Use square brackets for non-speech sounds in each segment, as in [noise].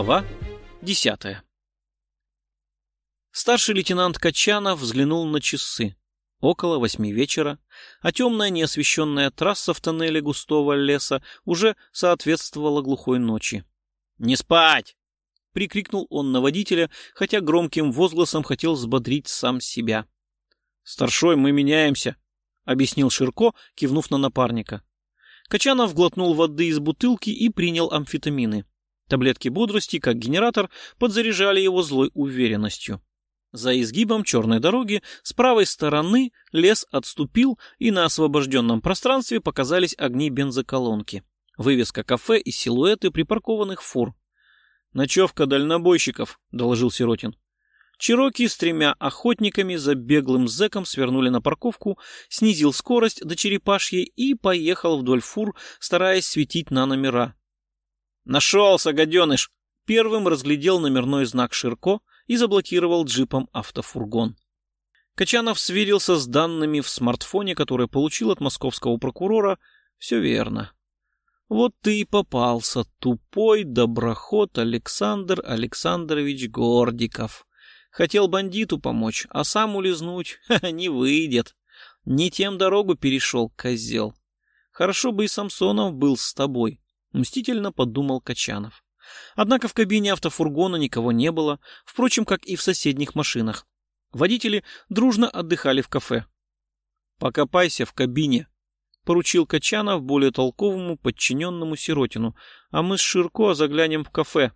Глава 10 Старший лейтенант Качанов взглянул на часы. Около восьми вечера, а темная неосвещенная трасса в тоннеле густого леса уже соответствовала глухой ночи. «Не спать!» — прикрикнул он на водителя, хотя громким возгласом хотел взбодрить сам себя. «Старшой, мы меняемся», — объяснил Ширко, кивнув на напарника. Качанов глотнул воды из бутылки и принял амфетамины. Таблетки бодрости, как генератор, подзаряжали его злой уверенностью. За изгибом черной дороги с правой стороны лес отступил, и на освобожденном пространстве показались огни бензоколонки, вывеска кафе и силуэты припаркованных фур. «Ночевка дальнобойщиков», — доложил Сиротин. Чироки с тремя охотниками за беглым зэком свернули на парковку, снизил скорость до черепашьей и поехал вдоль фур, стараясь светить на номера. «Нашелся, гаденыш!» Первым разглядел номерной знак Ширко и заблокировал джипом автофургон. Качанов сверился с данными в смартфоне, который получил от московского прокурора. Все верно. Вот ты и попался, тупой доброход Александр Александрович Гордиков. Хотел бандиту помочь, а сам улизнуть [laughs] не выйдет. Не тем дорогу перешел, козел. Хорошо бы и Самсонов был с тобой, мстительно подумал Качанов. Однако в кабине автофургона никого не было, впрочем, как и в соседних машинах. Водители дружно отдыхали в кафе. «Покопайся в кабине», — поручил Качанов более толковому подчиненному Сиротину, «а мы с Ширко заглянем в кафе».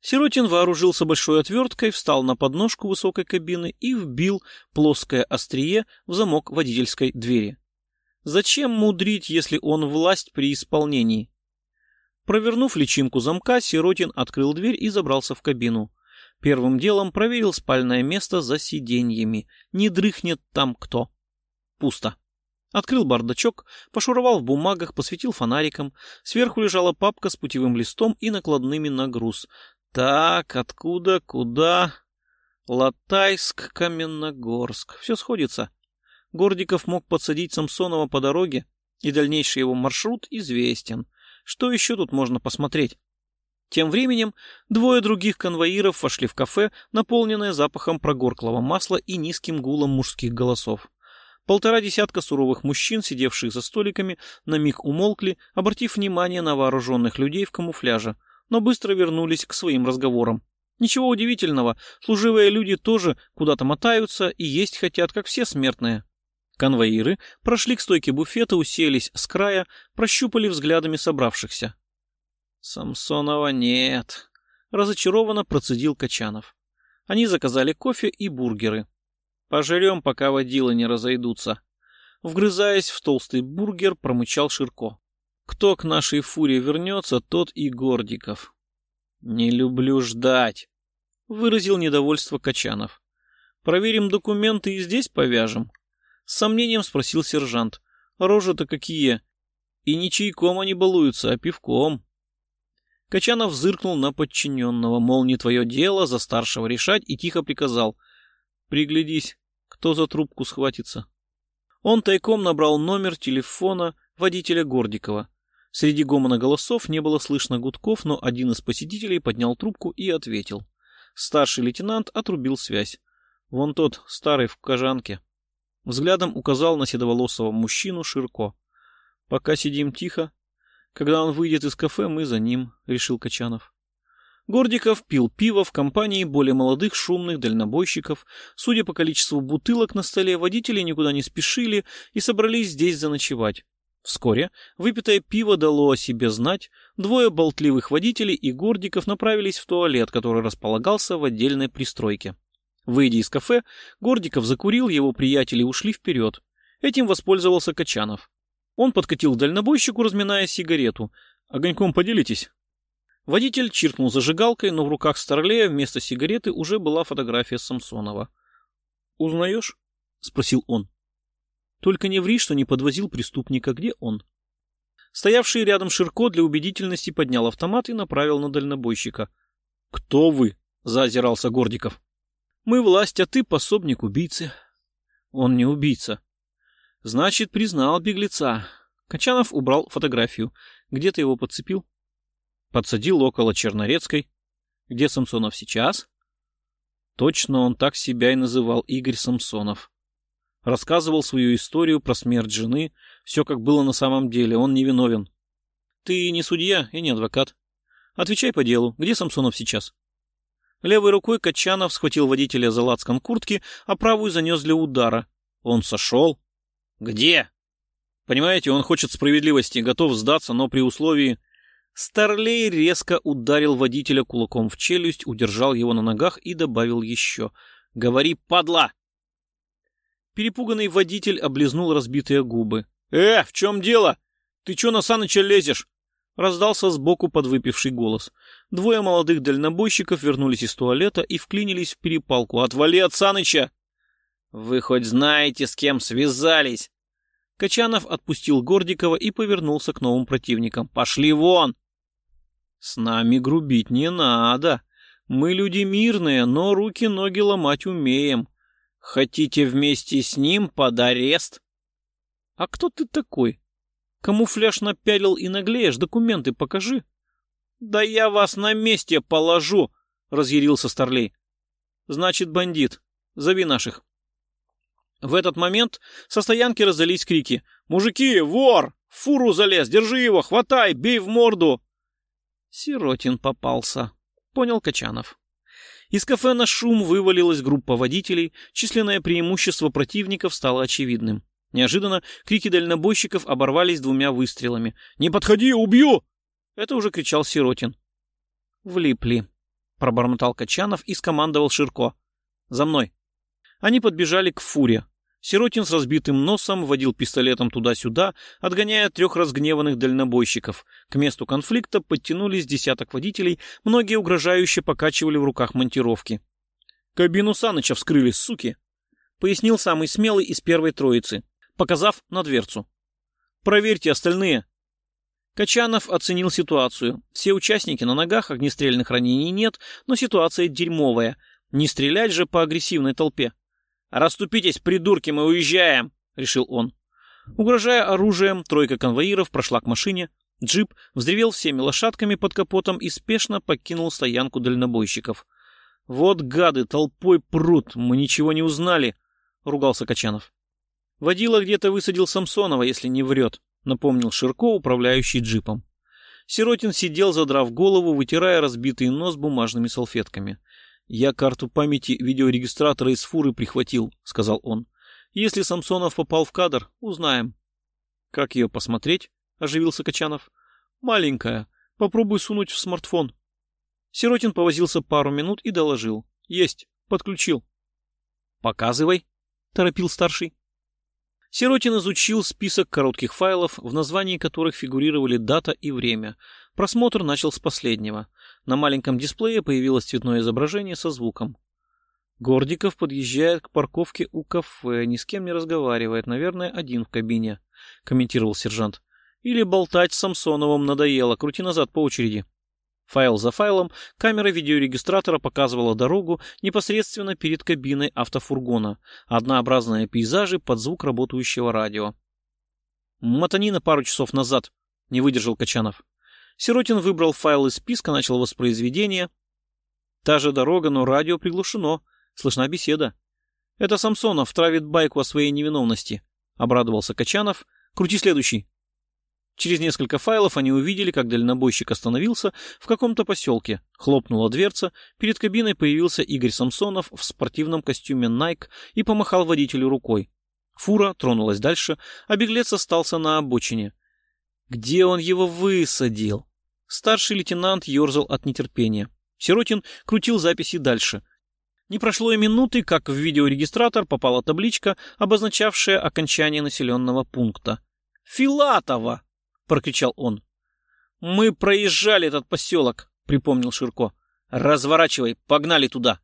Сиротин вооружился большой отверткой, встал на подножку высокой кабины и вбил плоское острие в замок водительской двери. Зачем мудрить, если он власть при исполнении? Провернув личинку замка, Сиротин открыл дверь и забрался в кабину. Первым делом проверил спальное место за сиденьями. Не дрыхнет там кто. Пусто. Открыл бардачок, пошуровал в бумагах, посветил фонариком. Сверху лежала папка с путевым листом и накладными на груз. Так, откуда, куда? Латайск, Каменногорск. Все сходится. Гордиков мог подсадить Самсонова по дороге, и дальнейший его маршрут известен. Что еще тут можно посмотреть? Тем временем двое других конвоиров вошли в кафе, наполненное запахом прогорклого масла и низким гулом мужских голосов. Полтора десятка суровых мужчин, сидевших за столиками, на миг умолкли, обратив внимание на вооруженных людей в камуфляже — но быстро вернулись к своим разговорам. Ничего удивительного, служивые люди тоже куда-то мотаются и есть хотят, как все смертные. Конвоиры прошли к стойке буфета, уселись с края, прощупали взглядами собравшихся. «Самсонова нет», — разочарованно процедил Качанов. Они заказали кофе и бургеры. «Пожрем, пока водилы не разойдутся». Вгрызаясь в толстый бургер, промычал Ширко. Кто к нашей фуре вернется, тот и Гордиков. Не люблю ждать, выразил недовольство Качанов. Проверим документы и здесь повяжем. С сомнением спросил сержант. Рожи-то какие? И не чайком они балуются, а пивком. Качанов зыркнул на подчиненного, мол, не твое дело, за старшего решать, и тихо приказал. Приглядись, кто за трубку схватится. Он тайком набрал номер телефона водителя Гордикова. Среди гомона голосов не было слышно гудков, но один из посетителей поднял трубку и ответил. Старший лейтенант отрубил связь. Вон тот, старый в кожанке. Взглядом указал на седоволосого мужчину Ширко. «Пока сидим тихо. Когда он выйдет из кафе, мы за ним», — решил Качанов. Гордиков пил пиво в компании более молодых шумных дальнобойщиков. Судя по количеству бутылок на столе, водители никуда не спешили и собрались здесь заночевать. Вскоре выпитое пиво дало о себе знать, двое болтливых водителей и гордиков направились в туалет, который располагался в отдельной пристройке. Выйдя из кафе, Гордиков закурил, его приятели ушли вперед. Этим воспользовался Качанов. Он подкатил дальнобойщику, разминая сигарету. «Огоньком поделитесь?» Водитель чиркнул зажигалкой, но в руках Старлея вместо сигареты уже была фотография Самсонова. «Узнаешь?» — спросил он. Только не ври, что не подвозил преступника. Где он? Стоявший рядом Ширко для убедительности поднял автомат и направил на дальнобойщика. «Кто вы?» — заозирался Гордиков. «Мы власть, а ты пособник убийцы». «Он не убийца». «Значит, признал беглеца». Качанов убрал фотографию. «Где ты его подцепил?» Подсадил около Чернорецкой. Где Самсонов сейчас? Точно он так себя и называл Игорь Самсонов. Рассказывал свою историю про смерть жены, все как было на самом деле, он невиновен. Ты не судья и не адвокат. Отвечай по делу, где Самсонов сейчас? Левой рукой Качанов схватил водителя за лацкан куртки, а правую занес для удара. Он сошел. Где? Понимаете, он хочет справедливости, готов сдаться, но при условии... Старлей резко ударил водителя кулаком в челюсть, удержал его на ногах и добавил еще. «Говори, падла!» Перепуганный водитель облизнул разбитые губы. «Э, в чем дело? Ты че на Саныча лезешь?» Раздался сбоку подвыпивший голос. Двое молодых дальнобойщиков вернулись из туалета и вклинились в перепалку. «Отвали от Саныча!» «Вы хоть знаете, с кем связались?» Качанов отпустил Гордикова и повернулся к новым противникам. «Пошли вон!» «С нами грубить не надо. Мы люди мирные, но руки-ноги ломать умеем. Хотите вместе с ним под арест? А кто ты такой? Камуфляж напялил и наглеешь, документы покажи. Да я вас на месте положу, разъярился Старлей. Значит, бандит. Зови наших. В этот момент со стоянки раздались крики. «Мужики, вор! В фуру залез! Держи его! Хватай! Бей в морду!» Сиротин попался, понял Качанов. Из кафе на шум вывалилась группа водителей, численное преимущество противников стало очевидным. Неожиданно крики дальнобойщиков оборвались двумя выстрелами. «Не подходи, убью!» Это уже кричал Сиротин. «Влипли», — пробормотал Качанов и скомандовал Ширко. «За мной». Они подбежали к фуре. Сиротин с разбитым носом водил пистолетом туда-сюда, отгоняя трех разгневанных дальнобойщиков. К месту конфликта подтянулись десяток водителей, многие угрожающе покачивали в руках монтировки. «Кабину Саныча вскрыли, суки!» — пояснил самый смелый из первой троицы, показав на дверцу. «Проверьте остальные!» Качанов оценил ситуацию. Все участники на ногах, огнестрельных ранений нет, но ситуация дерьмовая. Не стрелять же по агрессивной толпе. «Раступитесь, придурки, мы уезжаем!» — решил он. Угрожая оружием, тройка конвоиров прошла к машине. Джип взревел всеми лошадками под капотом и спешно покинул стоянку дальнобойщиков. «Вот гады, толпой прут, мы ничего не узнали!» — ругался Качанов. «Водила где-то высадил Самсонова, если не врет», — напомнил Ширко, управляющий джипом. Сиротин сидел, задрав голову, вытирая разбитый нос бумажными салфетками. «Я карту памяти видеорегистратора из фуры прихватил», — сказал он. «Если Самсонов попал в кадр, узнаем». «Как ее посмотреть?» — оживился Качанов. «Маленькая. Попробуй сунуть в смартфон». Сиротин повозился пару минут и доложил. «Есть. Подключил». «Показывай», — торопил старший. Сиротин изучил список коротких файлов, в названии которых фигурировали дата и время. Просмотр начал с последнего. На маленьком дисплее появилось цветное изображение со звуком. Гордиков подъезжает к парковке у кафе, ни с кем не разговаривает, наверное, один в кабине, комментировал сержант. Или болтать с Самсоновым надоело, крути назад по очереди. Файл за файлом камера видеорегистратора показывала дорогу непосредственно перед кабиной автофургона, однообразные пейзажи под звук работающего радио. «Мотани на пару часов назад», — не выдержал Качанов. Сиротин выбрал файл из списка, начал воспроизведение. Та же дорога, но радио приглушено. Слышна беседа. Это Самсонов травит байку о своей невиновности. Обрадовался Качанов. Крути следующий. Через несколько файлов они увидели, как дальнобойщик остановился в каком-то поселке. Хлопнула дверца, перед кабиной появился Игорь Самсонов в спортивном костюме Nike и помахал водителю рукой. Фура тронулась дальше, а беглец остался на обочине. Где он его высадил? Старший лейтенант ерзал от нетерпения. Сиротин крутил записи дальше. Не прошло и минуты, как в видеорегистратор попала табличка, обозначавшая окончание населенного пункта. «Филатово!» — прокричал он. «Мы проезжали этот поселок», — припомнил Ширко. «Разворачивай, погнали туда!»